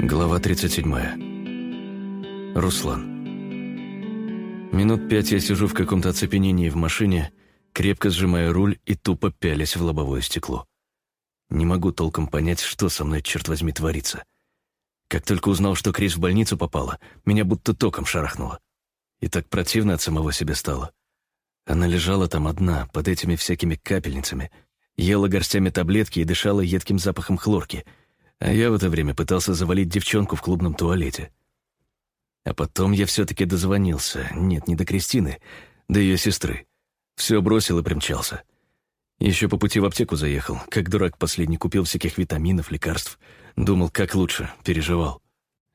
Глава 37. Руслан. Минут пять я сижу в каком-то оцепенении в машине, крепко сжимая руль и тупо пялясь в лобовое стекло. Не могу толком понять, что со мной, черт возьми, творится. Как только узнал, что Крис в больницу попала, меня будто током шарахнуло. И так противно от самого себя стало. Она лежала там одна, под этими всякими капельницами, ела горстями таблетки и дышала едким запахом хлорки, а я в это время пытался завалить девчонку в клубном туалете. А потом я все-таки дозвонился, нет, не до Кристины, до ее сестры. Все бросил и примчался. Еще по пути в аптеку заехал, как дурак последний купил всяких витаминов, лекарств. Думал, как лучше, переживал.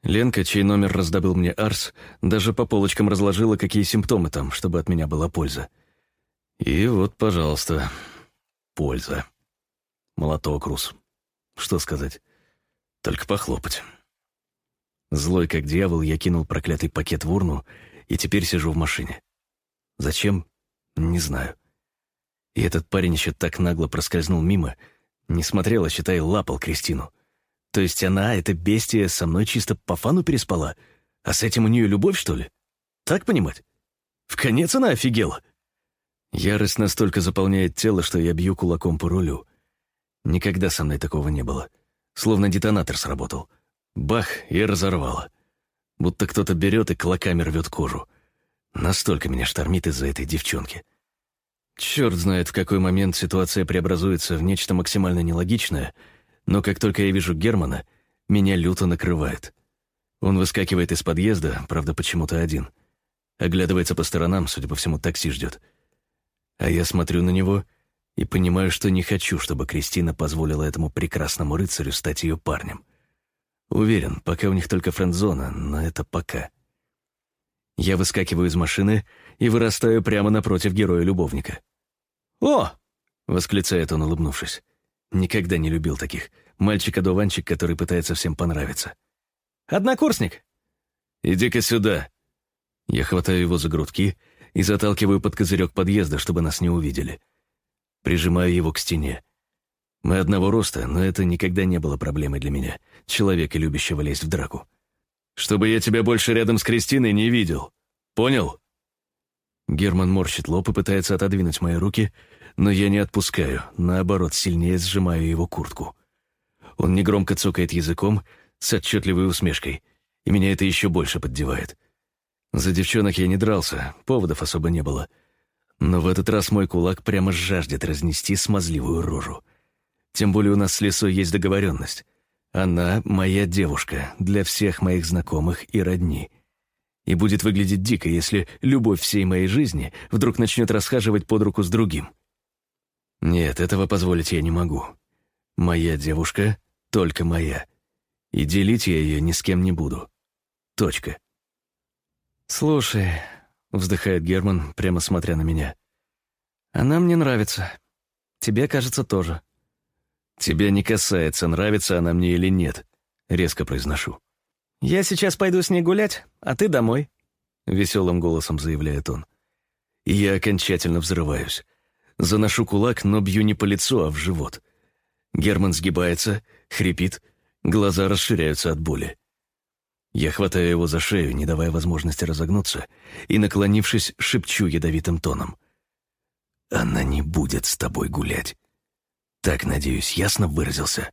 Ленка, чей номер раздобыл мне Арс, даже по полочкам разложила, какие симптомы там, чтобы от меня была польза. И вот, пожалуйста, польза. Молоток, Рус. Что сказать? Только похлопать. Злой как дьявол, я кинул проклятый пакет в урну и теперь сижу в машине. Зачем? Не знаю. И этот парень еще так нагло проскользнул мимо, не смотрел, а, считай, лапал Кристину. То есть она, эта бестия, со мной чисто по фану переспала, а с этим у нее любовь, что ли? Так понимать? В конец она офигела. Ярость настолько заполняет тело, что я бью кулаком по рулю. Никогда со мной такого не было. Словно детонатор сработал. Бах, и разорвало. Будто кто-то берет и клоками рвет кожу. Настолько меня штормит из-за этой девчонки. Черт знает, в какой момент ситуация преобразуется в нечто максимально нелогичное, но как только я вижу Германа, меня люто накрывает. Он выскакивает из подъезда, правда, почему-то один. Оглядывается по сторонам, судя по всему, такси ждет — а я смотрю на него и понимаю, что не хочу, чтобы Кристина позволила этому прекрасному рыцарю стать ее парнем. Уверен, пока у них только френдзона, но это пока. Я выскакиваю из машины и вырастаю прямо напротив героя-любовника. «О!» — восклицает он, улыбнувшись. Никогда не любил таких. Мальчик-одуванчик, который пытается всем понравиться. «Однокурсник!» «Иди-ка сюда!» Я хватаю его за грудки и заталкиваю под козырек подъезда, чтобы нас не увидели. Прижимаю его к стене. Мы одного роста, но это никогда не было проблемой для меня, человека, любящего лезть в драку. Чтобы я тебя больше рядом с Кристиной не видел. Понял? Герман морщит лоб и пытается отодвинуть мои руки, но я не отпускаю, наоборот, сильнее сжимаю его куртку. Он негромко цокает языком с отчетливой усмешкой, и меня это еще больше поддевает. За девчонок я не дрался, поводов особо не было. Но в этот раз мой кулак прямо жаждет разнести смазливую рожу. Тем более у нас с Лесой есть договоренность. Она моя девушка для всех моих знакомых и родни. И будет выглядеть дико, если любовь всей моей жизни вдруг начнет расхаживать под руку с другим. Нет, этого позволить я не могу. Моя девушка только моя. И делить я ее ни с кем не буду. Точка. «Слушай», — вздыхает Герман, прямо смотря на меня, «она мне нравится. Тебе, кажется, тоже». «Тебя не касается, нравится она мне или нет», — резко произношу. «Я сейчас пойду с ней гулять, а ты домой», — веселым голосом заявляет он. И я окончательно взрываюсь. Заношу кулак, но бью не по лицу, а в живот. Герман сгибается, хрипит, глаза расширяются от боли. Я хватаю его за шею, не давая возможности разогнуться, и, наклонившись, шепчу ядовитым тоном. «Она не будет с тобой гулять. Так, надеюсь, ясно выразился?»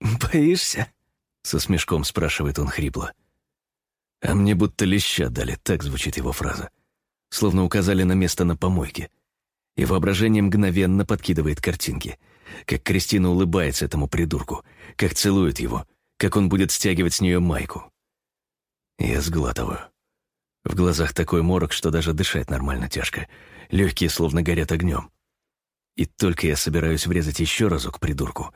«Боишься?» — со смешком спрашивает он хрипло. А мне будто леща дали, так звучит его фраза. Словно указали на место на помойке. И воображение мгновенно подкидывает картинки. Как Кристина улыбается этому придурку, как целует его — как он будет стягивать с нее майку. Я сглатываю. В глазах такой морок, что даже дышать нормально тяжко. Легкие словно горят огнем. И только я собираюсь врезать еще разок придурку,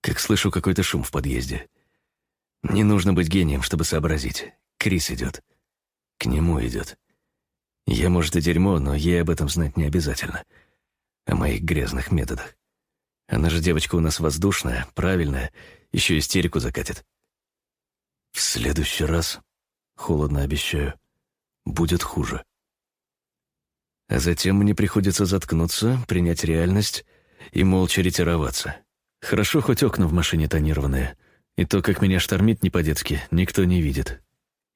как слышу какой-то шум в подъезде. Не нужно быть гением, чтобы сообразить. Крис идет. К нему идет. Я, может, и дерьмо, но ей об этом знать не обязательно. О моих грязных методах. Она же девочка у нас воздушная, правильная, еще истерику закатит. В следующий раз, холодно обещаю, будет хуже. А затем мне приходится заткнуться, принять реальность и молча ретироваться. Хорошо, хоть окна в машине тонированные, И то, как меня штормит не по-детски, никто не видит.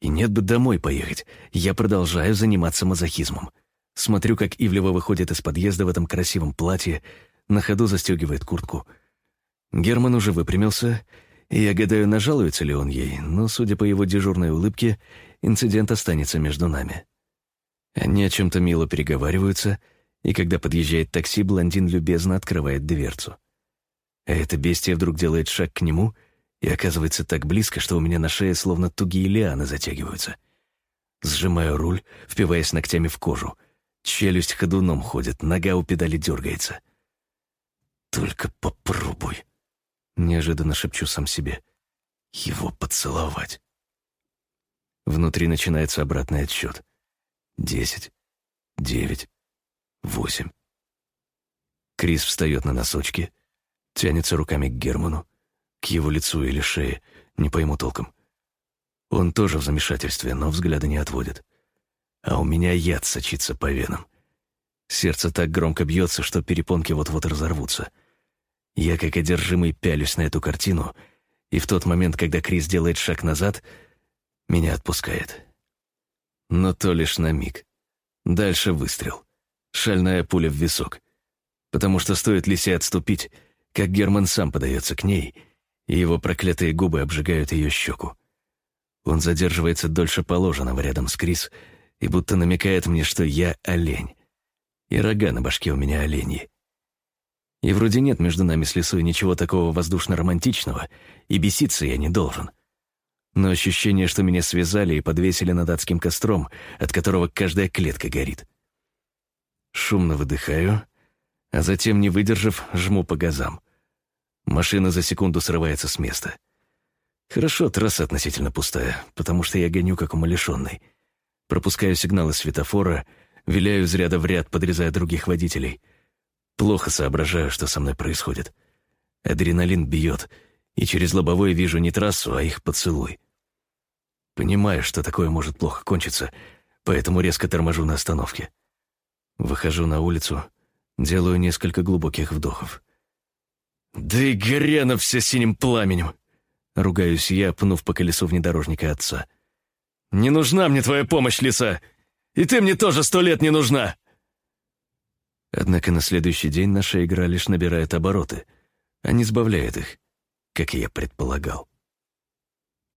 И нет бы домой поехать, я продолжаю заниматься мазохизмом. Смотрю, как Ивлева выходит из подъезда в этом красивом платье, на ходу застегивает куртку. Герман уже выпрямился, и я гадаю, нажалуется ли он ей, но, судя по его дежурной улыбке, инцидент останется между нами. Они о чем-то мило переговариваются, и когда подъезжает такси, блондин любезно открывает дверцу. А это бестия вдруг делает шаг к нему и оказывается так близко, что у меня на шее словно тугие лианы затягиваются. Сжимаю руль, впиваясь ногтями в кожу. Челюсть ходуном ходит, нога у педали дергается. «Только попробуй», — неожиданно шепчу сам себе, — «его поцеловать». Внутри начинается обратный отсчет. Десять, девять, восемь. Крис встает на носочки, тянется руками к Герману, к его лицу или шее, не пойму толком. Он тоже в замешательстве, но взгляда не отводит. А у меня яд сочится по венам. Сердце так громко бьется, что перепонки вот-вот разорвутся. Я, как одержимый, пялюсь на эту картину, и в тот момент, когда Крис делает шаг назад, меня отпускает. Но то лишь на миг. Дальше выстрел. Шальная пуля в висок. Потому что стоит Лисе отступить, как Герман сам подается к ней, и его проклятые губы обжигают ее щеку. Он задерживается дольше положенного рядом с Крис и будто намекает мне, что я олень. И рога на башке у меня оленьи. И вроде нет между нами с Лисой ничего такого воздушно-романтичного, и беситься я не должен. Но ощущение, что меня связали и подвесили над адским костром, от которого каждая клетка горит. Шумно выдыхаю, а затем, не выдержав, жму по газам. Машина за секунду срывается с места. Хорошо, трасса относительно пустая, потому что я гоню как умалишенный. Пропускаю сигналы светофора, виляю из ряда в ряд, подрезая других водителей. Плохо соображаю, что со мной происходит. Адреналин бьет, и через лобовое вижу не трассу, а их поцелуй. Понимаю, что такое может плохо кончиться, поэтому резко торможу на остановке. Выхожу на улицу, делаю несколько глубоких вдохов. «Да и горено все синим пламенем!» Ругаюсь я, пнув по колесу внедорожника отца. «Не нужна мне твоя помощь, лиса! И ты мне тоже сто лет не нужна!» Однако на следующий день наша игра лишь набирает обороты, а не сбавляет их, как я предполагал.